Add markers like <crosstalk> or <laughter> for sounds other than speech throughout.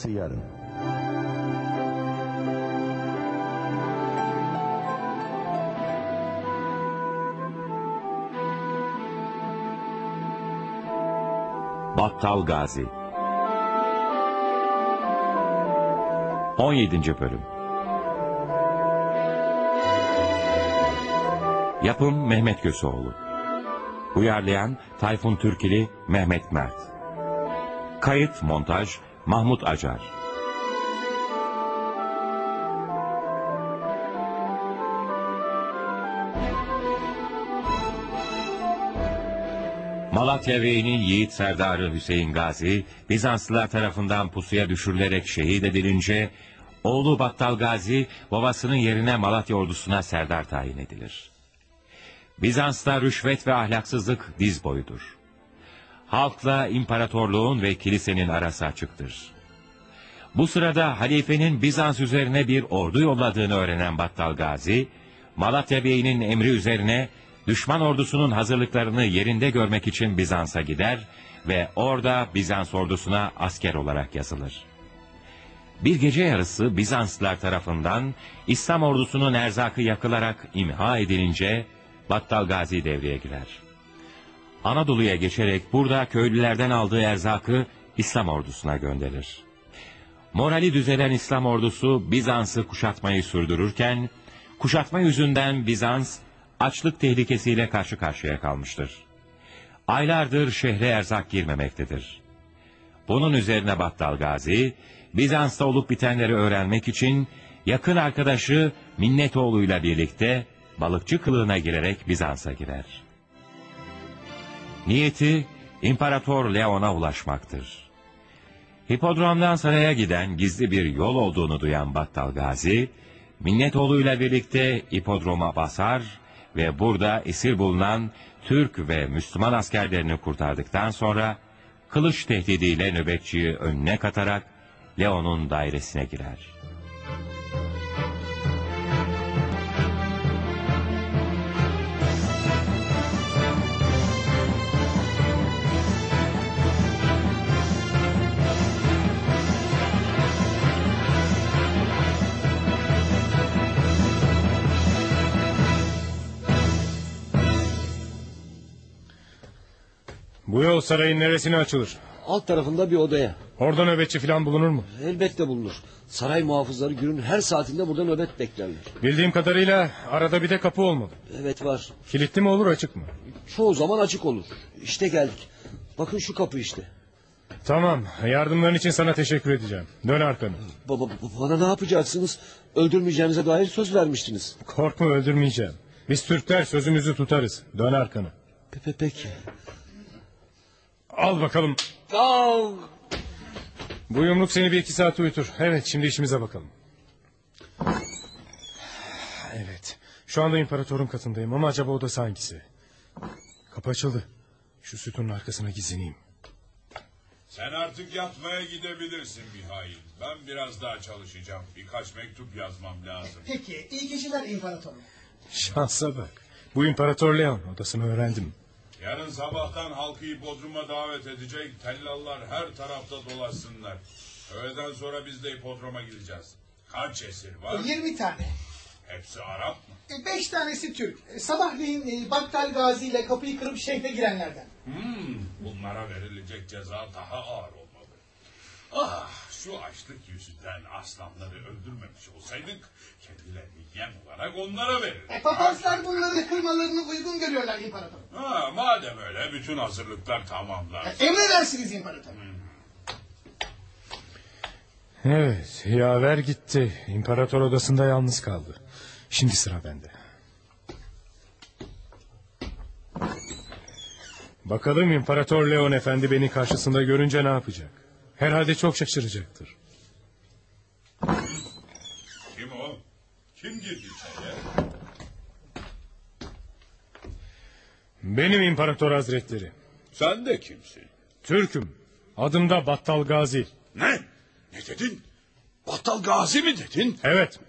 arkası yarın. Battal Gazi 17. Bölüm Yapım Mehmet Köseoğlu Uyarlayan Tayfun Türkili Mehmet Mert Kayıt Montaj Mahmut Acar Malatya Bey'inin yiğit serdarı Hüseyin Gazi, Bizanslılar tarafından pusuya düşürülerek şehit edilince, oğlu Battal Gazi, babasının yerine Malatya ordusuna serdar tayin edilir. Bizans'ta rüşvet ve ahlaksızlık diz boyudur. Halkla imparatorluğun ve kilisenin arası açıktır. Bu sırada halifenin Bizans üzerine bir ordu yolladığını öğrenen Battal Gazi, Malatya Bey'inin emri üzerine düşman ordusunun hazırlıklarını yerinde görmek için Bizans'a gider ve orada Bizans ordusuna asker olarak yazılır. Bir gece yarısı Bizanslılar tarafından İslam ordusunun erzakı yakılarak imha edilince Battal Gazi devreye girer. Anadolu'ya geçerek burada köylülerden aldığı erzakı İslam ordusuna gönderir. Morali düzelen İslam ordusu Bizans'ı kuşatmayı sürdürürken, kuşatma yüzünden Bizans açlık tehlikesiyle karşı karşıya kalmıştır. Aylardır şehre erzak girmemektedir. Bunun üzerine Battal Gazi, Bizans'ta olup bitenleri öğrenmek için yakın arkadaşı Minnetoğlu'yla birlikte balıkçı kılığına girerek Bizans'a girer. Niyeti İmparator Leon'a ulaşmaktır. Hipodromdan saraya giden gizli bir yol olduğunu duyan Battal Gazi, Minnetoğlu'yla birlikte hipodroma basar ve burada esir bulunan Türk ve Müslüman askerlerini kurtardıktan sonra kılıç tehdidiyle nöbetçiyi önüne katarak Leon'un dairesine girer. Bu yol sarayın neresine açılır? Alt tarafında bir odaya. Orada nöbetçi falan bulunur mu? Elbette bulunur. Saray muhafızları günün her saatinde burada nöbet beklerler. Bildiğim kadarıyla arada bir de kapı olmalı. Evet var. Kilitli mi olur açık mı? Çoğu zaman açık olur. İşte geldik. Bakın şu kapı işte. Tamam yardımların için sana teşekkür edeceğim. Dön arkanı. Baba bana ne yapacaksınız? Öldürmeyeceğinize dair söz vermiştiniz. Korkma öldürmeyeceğim. Biz Türkler sözümüzü tutarız. Dön arkanı. Pe peki. Al bakalım. Al. Bu yumruk seni bir iki saat uyutur. Evet şimdi işimize bakalım. Evet. Şu anda imparatorun katındayım ama acaba odası hangisi? Kapı açıldı. Şu sütunun arkasına gizleneyim. Sen artık yatmaya gidebilirsin Mihail. Ben biraz daha çalışacağım. Birkaç mektup yazmam lazım. Peki, iyi geceler imparatorum. Şansa bak. Bu imparator Leon odasını öğrendim. Yarın sabahtan halkı hipodroma davet edecek. Tellallar her tarafta dolaşsınlar. Öğleden sonra biz de hipodroma gideceğiz. Kaç esir var? 20 tane. Hepsi Arap mı? E, Beş tanesi Türk. E, Sabahleyin e, Battal Gazi ile kapıyı kırıp şehre girenlerden. Hmm, bunlara verilecek ceza daha ağır olmalı. Ah, şu açlık yüzünden aslanları öldürmemiş olsaydık... ...kendilerini yem olarak onlara verirdik. E, papazlar bunları kırmalarını uygun görüyorlar imparatorum. Ha, madem öyle bütün hazırlıklar tamamlar. E, Emredersiniz imparatorum. Evet yaver gitti. İmparator odasında yalnız kaldı. Şimdi sıra bende. Bakalım İmparator Leon Efendi beni karşısında görünce ne yapacak? Herhalde çok şaşıracaktır. Kim o? Kim girdi içeriye? Benim İmparator Hazretleri. Sen de kimsin? Türk'üm. Adım da Battal Gazi. Ne? Ne dedin? Battal Gazi mi dedin? Evet.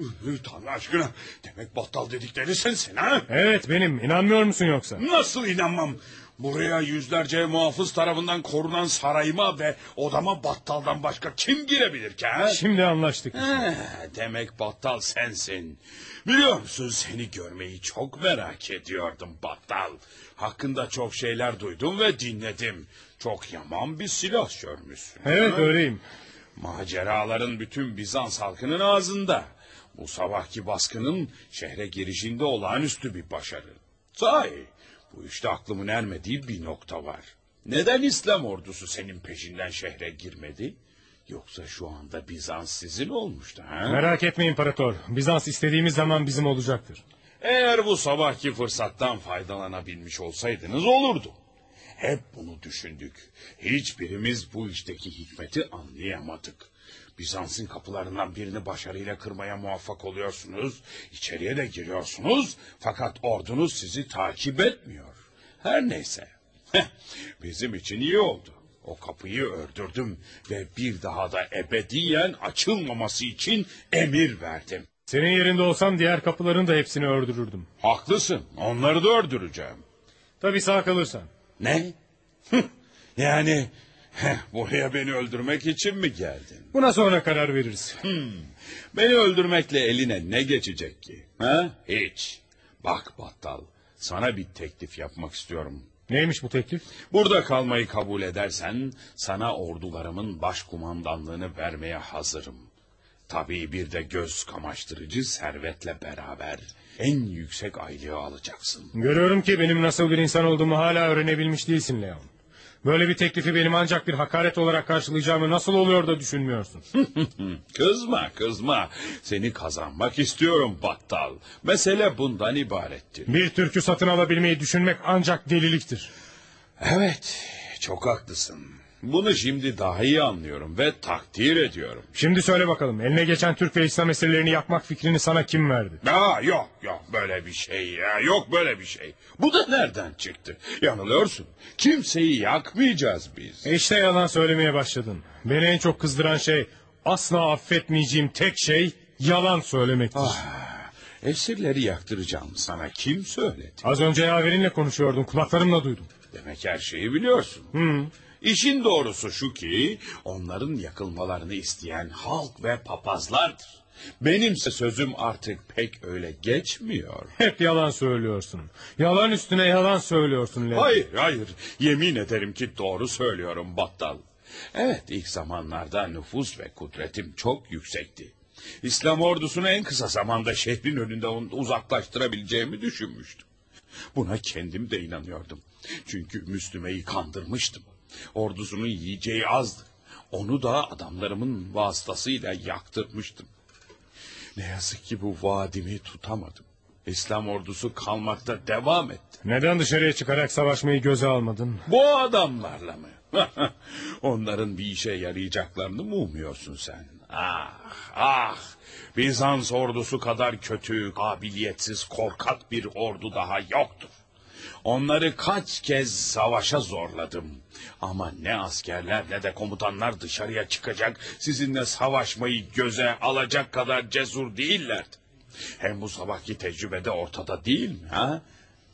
Tanrı aşkına. Demek battal dedikleri sensin ha? Evet benim. İnanmıyor musun yoksa? Nasıl inanmam? Buraya yüzlerce muhafız tarafından korunan sarayıma ve odama battaldan başka kim girebilir ki? ha? Şimdi anlaştık. Eh, demek battal sensin. Biliyor musun seni görmeyi çok merak ediyordum battal. Hakkında çok şeyler duydum ve dinledim. Çok yaman bir silah sürmüşsün. Evet ha? öyleyim. Maceraların bütün Bizans halkının ağzında. Bu sabahki baskının şehre girişinde olağanüstü bir başarı. Sahi bu işte aklımın ermediği bir nokta var. Neden İslam ordusu senin peşinden şehre girmedi? Yoksa şu anda Bizans sizin olmuştu ha? Merak etme imparator. Bizans istediğimiz zaman bizim olacaktır. Eğer bu sabahki fırsattan faydalanabilmiş olsaydınız olurdu. Hep bunu düşündük. Hiçbirimiz bu işteki hikmeti anlayamadık. Bizans'ın kapılarından birini başarıyla kırmaya muvaffak oluyorsunuz. İçeriye de giriyorsunuz. Fakat ordunuz sizi takip etmiyor. Her neyse. Bizim için iyi oldu. O kapıyı ördürdüm ve bir daha da ebediyen açılmaması için emir verdim. Senin yerinde olsam diğer kapıların da hepsini öldürürdüm. Haklısın. Onları da öldüreceğim. Tabii sağ kalırsan. Ne? Yani heh, buraya beni öldürmek için mi geldin? Buna sonra karar veririz. Beni öldürmekle eline ne geçecek ki? Ha? Hiç. Bak battal, sana bir teklif yapmak istiyorum. Neymiş bu teklif? Burada kalmayı kabul edersen sana ordularımın başkumandanlığını vermeye hazırım. Tabii bir de göz kamaştırıcı servetle beraber en yüksek aylığı alacaksın. Görüyorum ki benim nasıl bir insan olduğumu hala öğrenebilmiş değilsin Leon. Böyle bir teklifi benim ancak bir hakaret olarak karşılayacağımı nasıl oluyor da düşünmüyorsun? <laughs> Kızma kızma. Seni kazanmak istiyorum battal. Mesele bundan ibarettir. bir türkü satın alabilmeyi düşünmek ancak deliliktir. Evet çok haklısın. Bunu şimdi daha iyi anlıyorum ve takdir ediyorum. Şimdi söyle bakalım eline geçen Türk ve İslam esirlerini yakmak fikrini sana kim verdi? Aa, yok yok böyle bir şey ya yok böyle bir şey. Bu da nereden çıktı? Yanılıyorsun. Kimseyi yakmayacağız biz. İşte yalan söylemeye başladın. Beni en çok kızdıran şey asla affetmeyeceğim tek şey yalan söylemektir. Esirleri yaktıracağım sana kim söyledi? Az önce yaverinle konuşuyordun kulaklarımla duydum. Demek her şeyi biliyorsun. İşin doğrusu şu ki onların yakılmalarını isteyen halk ve papazlardır. Benimse sözüm artık pek öyle geçmiyor. <laughs> Hep yalan söylüyorsun. Yalan üstüne yalan söylüyorsun Leon. Hayır hayır yemin ederim ki doğru söylüyorum Battal. Evet ilk zamanlarda nüfus ve kudretim çok yüksekti. İslam ordusunu en kısa zamanda şehrin önünden uzaklaştırabileceğimi düşünmüştüm. Buna kendim de inanıyordum. Çünkü Müslüme'yi kandırmıştım. Ordusunun yiyeceği azdı. Onu da adamlarımın vasıtasıyla yaktırmıştım. Ne yazık ki bu vaadimi tutamadım. İslam ordusu kalmakta devam etti. Neden dışarıya çıkarak savaşmayı göze almadın? Bu adamlarla mı? <laughs> Onların bir işe yarayacaklarını mı umuyorsun sen? Ah, ah! Bizans ordusu kadar kötü, kabiliyetsiz, korkak bir ordu daha yoktur. Onları kaç kez savaşa zorladım. Ama ne askerler ne de komutanlar dışarıya çıkacak, sizinle savaşmayı göze alacak kadar cesur değillerdi. Hem bu sabahki tecrübede ortada değil mi? Ha?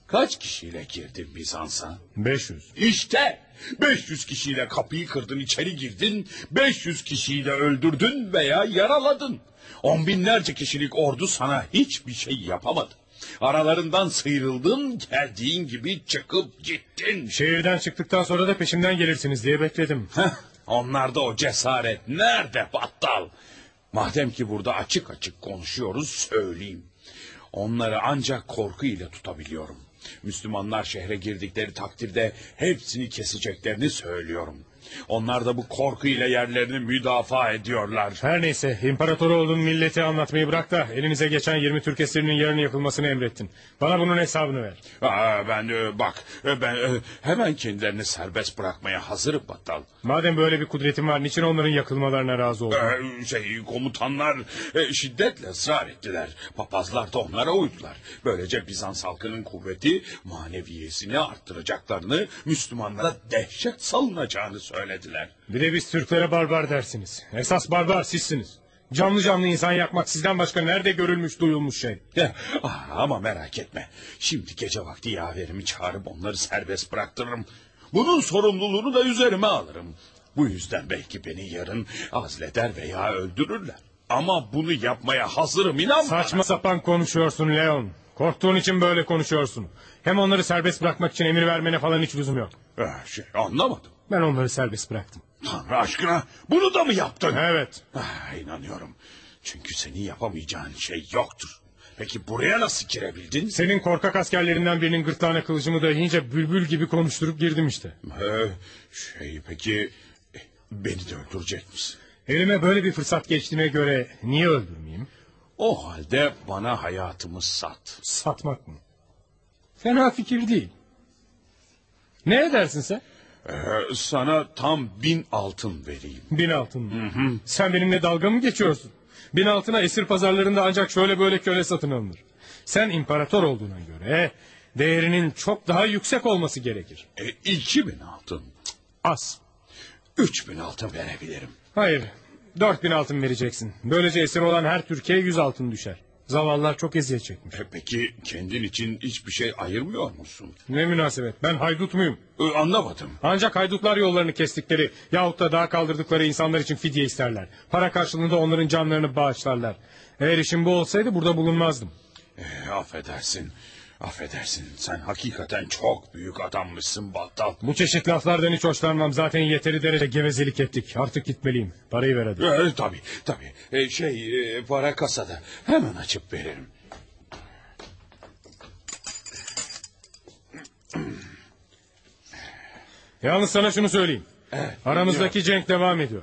Kaç kişiyle girdin Bizans'a? 500. İşte 500 kişiyle kapıyı kırdın içeri girdin 500 kişiyi de öldürdün veya yaraladın. On binlerce kişilik ordu sana hiçbir şey yapamadı. Aralarından sıyrıldın geldiğin gibi çıkıp gittin. Şehirden çıktıktan sonra da peşimden gelirsiniz diye bekledim. Heh, onlarda o cesaret nerede battal? Madem ki burada açık açık konuşuyoruz söyleyeyim. Onları ancak korku ile tutabiliyorum. Müslümanlar şehre girdikleri takdirde hepsini keseceklerini söylüyorum. Onlar da bu korku ile yerlerini müdafaa ediyorlar. Her neyse imparator olduğun milleti anlatmayı bırak da elinize geçen 20 Türk esirinin yarın yakılmasını emrettin. Bana bunun hesabını ver. Aa, ben e, bak e, ben e, hemen kendilerini serbest bırakmaya hazırım battal. Madem böyle bir kudretin var niçin onların yakılmalarına razı oldun? Ee, şey komutanlar e, şiddetle ısrar ettiler. Papazlar da onlara uydular. Böylece Bizans halkının kuvveti maneviyesini arttıracaklarını, Müslümanlara dehşet salınacağını söylediler. Bir de biz Türklere barbar dersiniz. Esas barbar sizsiniz. Canlı canlı insan yakmak sizden başka nerede görülmüş duyulmuş şey? <laughs> Ah, ama merak etme. Şimdi gece vakti yaverimi çağırıp onları serbest bıraktırırım. Bunun sorumluluğunu da üzerime alırım. Bu yüzden belki beni yarın azleder veya öldürürler. Ama bunu yapmaya hazırım inan bana. Saçma sapan konuşuyorsun Leon. Korktuğun için böyle konuşuyorsun. Hem onları serbest bırakmak için emir vermene falan hiç lüzum yok. Ah, Şey, anlamadım. Ben onları serbest bıraktım. Tanrı aşkına bunu da mı yaptın? Evet. Ah, inanıyorum. Çünkü senin yapamayacağın şey yoktur. Peki buraya nasıl girebildin? Senin korkak askerlerinden birinin gırtlağına kılıcımı dayayınca bülbül gibi konuşturup girdim işte. Ee, şey peki eh, beni de öldürecek misin? Elime böyle bir fırsat geçtiğine göre niye öldürmeyeyim? O halde bana hayatımı sat. Satmak mı? Fena fikir değil. Ne edersin sen? Ee, sana tam bin altın vereyim. Bin altın mı? Sen benimle dalga mı geçiyorsun? Bin altına esir pazarlarında ancak şöyle böyle köle satın alınır. Sen imparator olduğuna göre değerinin çok daha yüksek olması gerekir. E, iki bin altın. Az. Üç bin altın verebilirim. Hayır. Dört bin altın vereceksin. Böylece esir olan her Türkiye yüz altın düşer. Zavallılar çok eziyet çekmiş. E, peki kendin için hiçbir şey ayırmıyor musun? Ne münasebet. Ben haydut muyum? E, anlamadım. Ancak haydutlar yollarını kestikleri yahut da daha kaldırdıkları insanlar için fidye isterler. Para karşılığında onların canlarını bağışlarlar. Eğer işim bu olsaydı burada bulunmazdım. E, affedersin. Affedersin. Sen hakikaten çok büyük adammışsın Battal. Bu çeşit laflardan hiç hoşlanmam. Zaten yeteri derece gevezelik ettik. Artık gitmeliyim. Parayı ver hadi. E, tabii tabii. E, şey e, para kasada. Hemen açıp veririm. Yalnız sana şunu söyleyeyim. Aramızdaki cenk devam ediyor.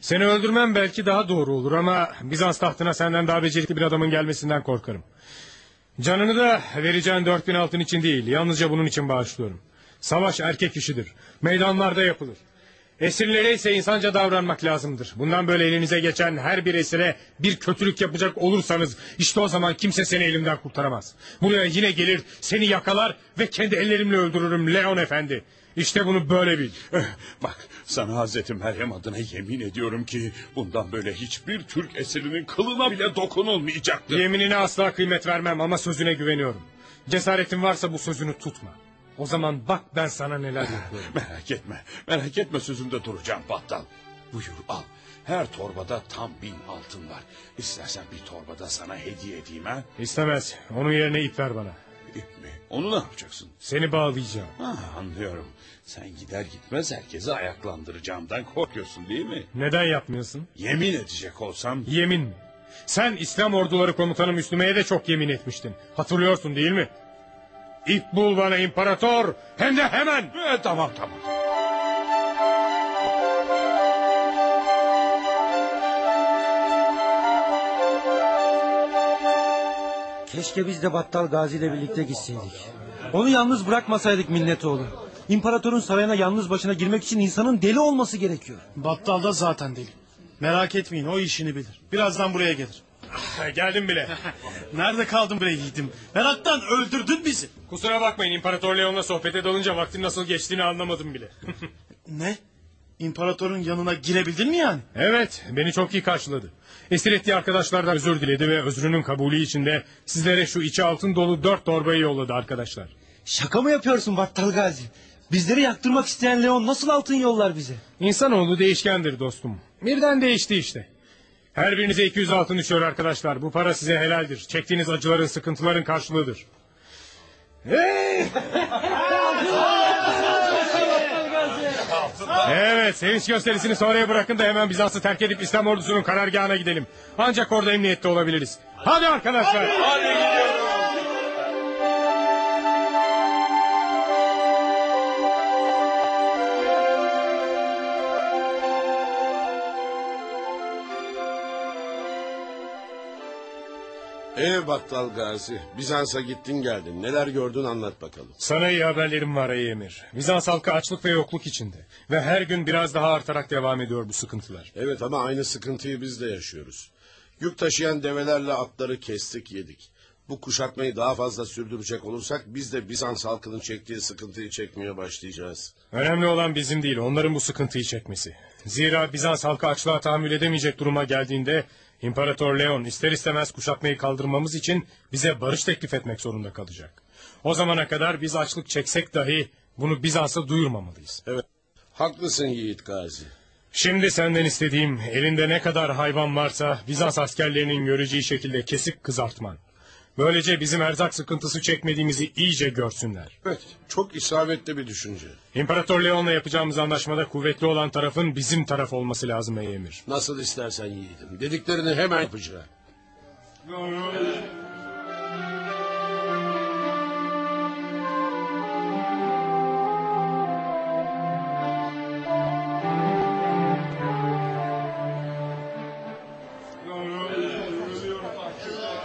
Seni öldürmem belki daha doğru olur ama Bizans tahtına senden daha becerikli bir adamın gelmesinden korkarım. Canını da vereceğin dört bin altın için değil, yalnızca bunun için bağışlıyorum. Savaş erkek işidir. Meydanlarda yapılır. Esirlere ise insanca davranmak lazımdır. Bundan böyle elinize geçen her bir esire bir kötülük yapacak olursanız işte o zaman kimse seni elimden kurtaramaz. Buraya yine gelir, seni yakalar ve kendi ellerimle öldürürüm Leon Efendi. İşte bunu böyle bil. Eh, Bak sana Hazreti Meryem adına yemin ediyorum ki bundan böyle hiçbir Türk esirinin kılına bile dokunulmayacaktır. Yeminine asla kıymet vermem ama sözüne güveniyorum. Cesaretin varsa bu sözünü tutma. O zaman bak ben sana neler yapıyorum. Merak etme, merak etme sözümde duracağım battal. Buyur al. Her torbada tam bin altın var. İstersen bir torbada sana hediye edeyim ha. İstemez. Onun yerine ip ver bana. İp mi? Onu ne yapacaksın? Seni bağlayacağım. Ha, anlıyorum. Sen gider gitmez herkesi ayaklandıracağımdan korkuyorsun değil mi? Neden yapmıyorsun? Yemin edecek olsam... Yemin mi? Sen İslam orduları komutanı Müslüme'ye de çok yemin etmiştin. Hatırlıyorsun değil mi? İp bul bana imparator. Hem de hemen. Eh, tamam tamam. Keşke biz de Battal Gazi ile birlikte gitseydik. Onu yalnız bırakmasaydık Minnetoğlu. İmparatorun sarayına yalnız başına girmek için insanın deli olması gerekiyor. Battal da zaten deli. Merak etmeyin o işini bilir. Birazdan buraya gelir. Geldim bile. <laughs> Nerede kaldın bre yiğidim? Meraktan öldürdün bizi. Kusura bakmayın İmparator Leon'la sohbete dalınca vaktin nasıl geçtiğini anlamadım bile. Ne? İmparatorun yanına girebildin mi yani? evet beni çok iyi karşıladı. Esir ettiği arkadaşlardan özür diledi ve özrünün kabulü için de sizlere şu içi altın dolu dört torbayı yolladı arkadaşlar. Şaka mı yapıyorsun Battal Gazi? Bizleri yaktırmak isteyen Leon nasıl altın yollar bize? İnsanoğlu değişkendir dostum. Birden değişti işte. Her birinize 200 altın düşüyor arkadaşlar. Bu para size helaldir. Çektiğiniz acıların, sıkıntıların karşılığıdır. Hey! <laughs> Evet, sevinç gösterisini sonraya bırakın da hemen Bizans'ı terk edip İslam ordusunun karargahına gidelim. Ancak orada emniyette olabiliriz. Hadi arkadaşlar. Ee Battal Gazi, Bizans'a gittin geldin. Neler gördün anlat bakalım. Sana iyi haberlerim var ey emir. Bizans halkı açlık ve yokluk içinde. Ve her gün biraz daha artarak devam ediyor bu sıkıntılar. Evet ama aynı sıkıntıyı biz de yaşıyoruz. Yük taşıyan develerle atları kestik yedik. Bu kuşatmayı daha fazla sürdürecek olursak biz de Bizans halkının çektiği sıkıntıyı çekmeye başlayacağız. Önemli olan bizim değil, onların bu sıkıntıyı çekmesi. Zira Bizans halkı açlığa tahammül edemeyecek duruma geldiğinde... İmparator Leon ister istemez kuşatmayı kaldırmamız için bize barış teklif etmek zorunda kalacak. O zamana kadar biz açlık çeksek dahi bunu Bizans'a duyurmamalıyız. Evet. Haklısın Yiğit Gazi. Şimdi senden istediğim elinde ne kadar hayvan varsa Bizans askerlerinin göreceği şekilde kesip kızartman. Böylece bizim erzak sıkıntısı çekmediğimizi iyice görsünler. Evet. Çok isabetli bir düşünce. İmparator Leon'la yapacağımız anlaşmada kuvvetli olan tarafın bizim taraf olması lazım ey emir. Nasıl istersen yiğidim. Dediklerini hemen yapacağım.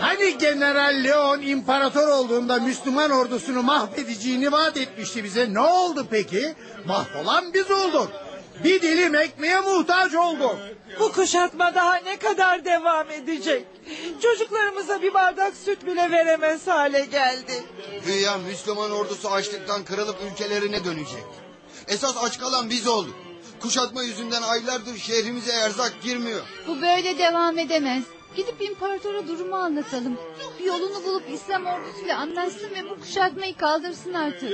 Hani General Leon imparator olduğunda Müslüman ordusunu mahvedeceğini vaat etmişti bize. Ne oldu peki? Mahvolan biz olduk. Bir dilim ekmeğe muhtaç olduk. Bu kuşatma daha ne kadar devam edecek? Çocuklarımıza bir bardak süt bile veremez hale geldi. Güya Müslüman ordusu açlıktan kırılıp ülkelerine dönecek. Esas aç kalan biz olduk. Kuşatma yüzünden aylardır şehrimize erzak girmiyor. Bu böyle devam edemez. Gidip imparatora durumu anlatalım. Bir yolunu bulup İslam ordusuyla anlaşsın ve bu kuşatmayı kaldırsın artık.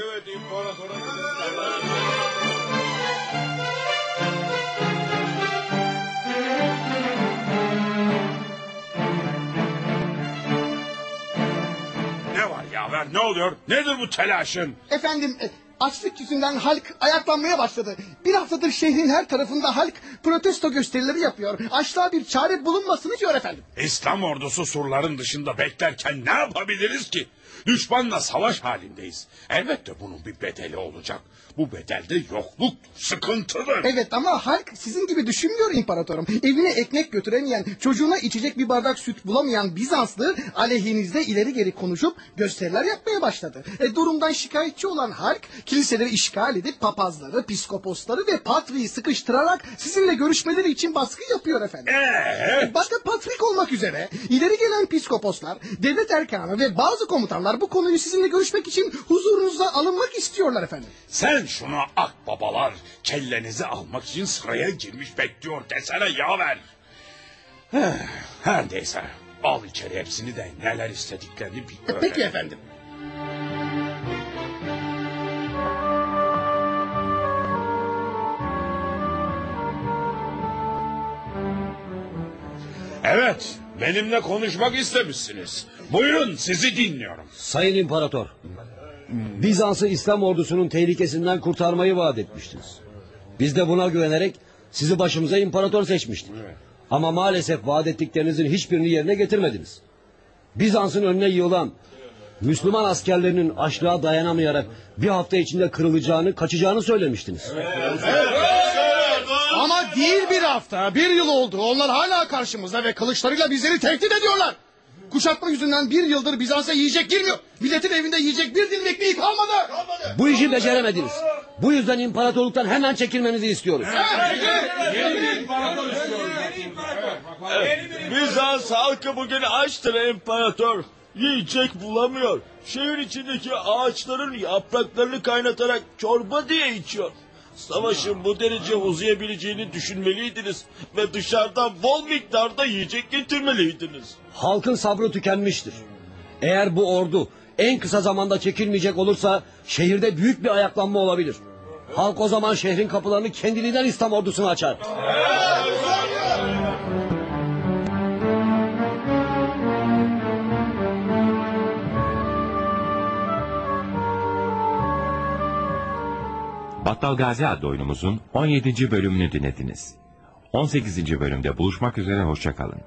Ne var yaver ne oluyor? Nedir bu telaşın? Efendim e, açlık yüzünden halk ayaklanmaya başladı. Bir haftadır şehrin her tarafında halk protesto gösterileri yapıyor. Açlığa bir çare bulunmasını diyor efendim. İslam ordusu surların dışında beklerken ne yapabiliriz ki? Düşmanla savaş halindeyiz. Elbette bunun bir bedeli olacak. Bu bedel de yokluk, sıkıntıdır. Evet ama halk sizin gibi düşünmüyor imparatorum. Evine ekmek götüremeyen, çocuğuna içecek bir bardak süt bulamayan Bizanslı aleyhinizde ileri geri konuşup gösteriler yapmaya başladı. E, durumdan şikayetçi olan halk kiliseleri işgal edip papazları, piskoposları ve patriği sıkıştırarak sizinle görüşmeleri için baskı yapıyor efendim. Ee? E, Başta patrik olmak üzere ileri gelen piskoposlar, devlet erkanı ve bazı komutanlar bu konuyu sizinle görüşmek için huzurunuza alınmak istiyorlar efendim. Sen şuna akbabalar kellenizi almak için sıraya girmiş bekliyor desene yaver. Eh, Her neyse al içeri hepsini de neler istediklerini bir E, Peki efendim. Evet benimle konuşmak istemişsiniz. Buyurun sizi dinliyorum. Sayın İmparator, Bizans'ı İslam ordusunun tehlikesinden kurtarmayı vaat etmiştiniz. Biz de buna güvenerek sizi başımıza imparator seçmiştik. Ama maalesef vaat ettiklerinizin hiçbirini yerine getirmediniz. Bizans'ın önüne yığılan Müslüman askerlerinin açlığa dayanamayarak bir hafta içinde kırılacağını, kaçacağını söylemiştiniz. Ama değil bir hafta, bir yıl oldu. Onlar hala karşımızda ve kılıçlarıyla bizleri tehdit ediyorlar. Kuşatma yüzünden bir yıldır Bizans'a yiyecek girmiyor. Milletin evinde yiyecek bir dilim ekmeği kalmadı. Bu işi beceremediniz. Bu yüzden imparatorluktan hemen çekilmenizi istiyoruz. Bizans halkı bugün açtır imparator. Yiyecek bulamıyor. Şehir içindeki ağaçların yapraklarını kaynatarak çorba diye içiyor. Savaşın bu derece uzayabileceğini düşünmeliydiniz. Ve dışarıdan bol miktarda yiyecek getirmeliydiniz. Halkın sabrı tükenmiştir. Eğer bu ordu en kısa zamanda çekilmeyecek olursa şehirde büyük bir ayaklanma olabilir. Halk o zaman şehrin kapılarını kendiliğinden İslam ordusuna açar. Battal Gazi adlı oyunumuzun 17. bölümünü dinlediniz. 18. bölümde buluşmak üzere hoşçakalın.